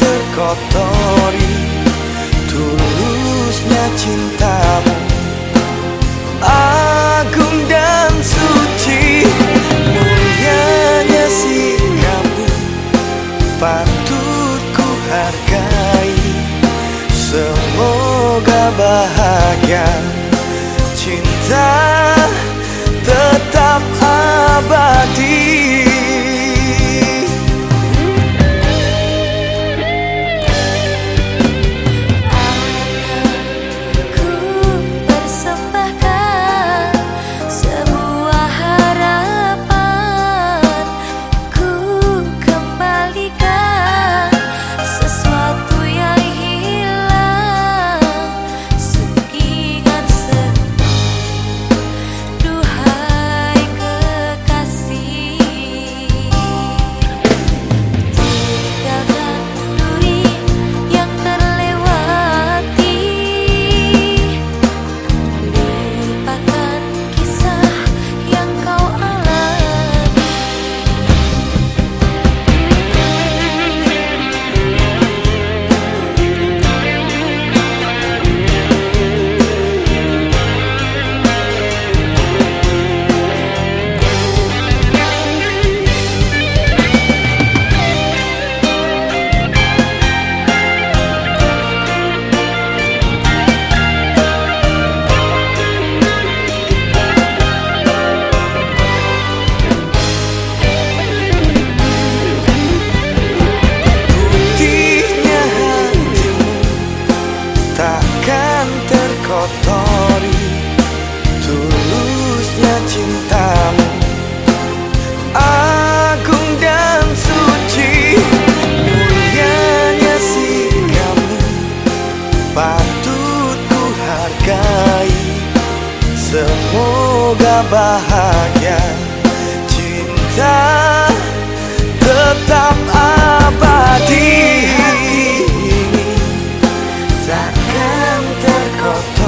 terkotori. Tulusnya cintamu agung dan suci mulianya sikapmu patut ku hargai semoga bahagia. Cinta tetap abadi Semoga bahagia. Cinta tetap abadi. Bahagia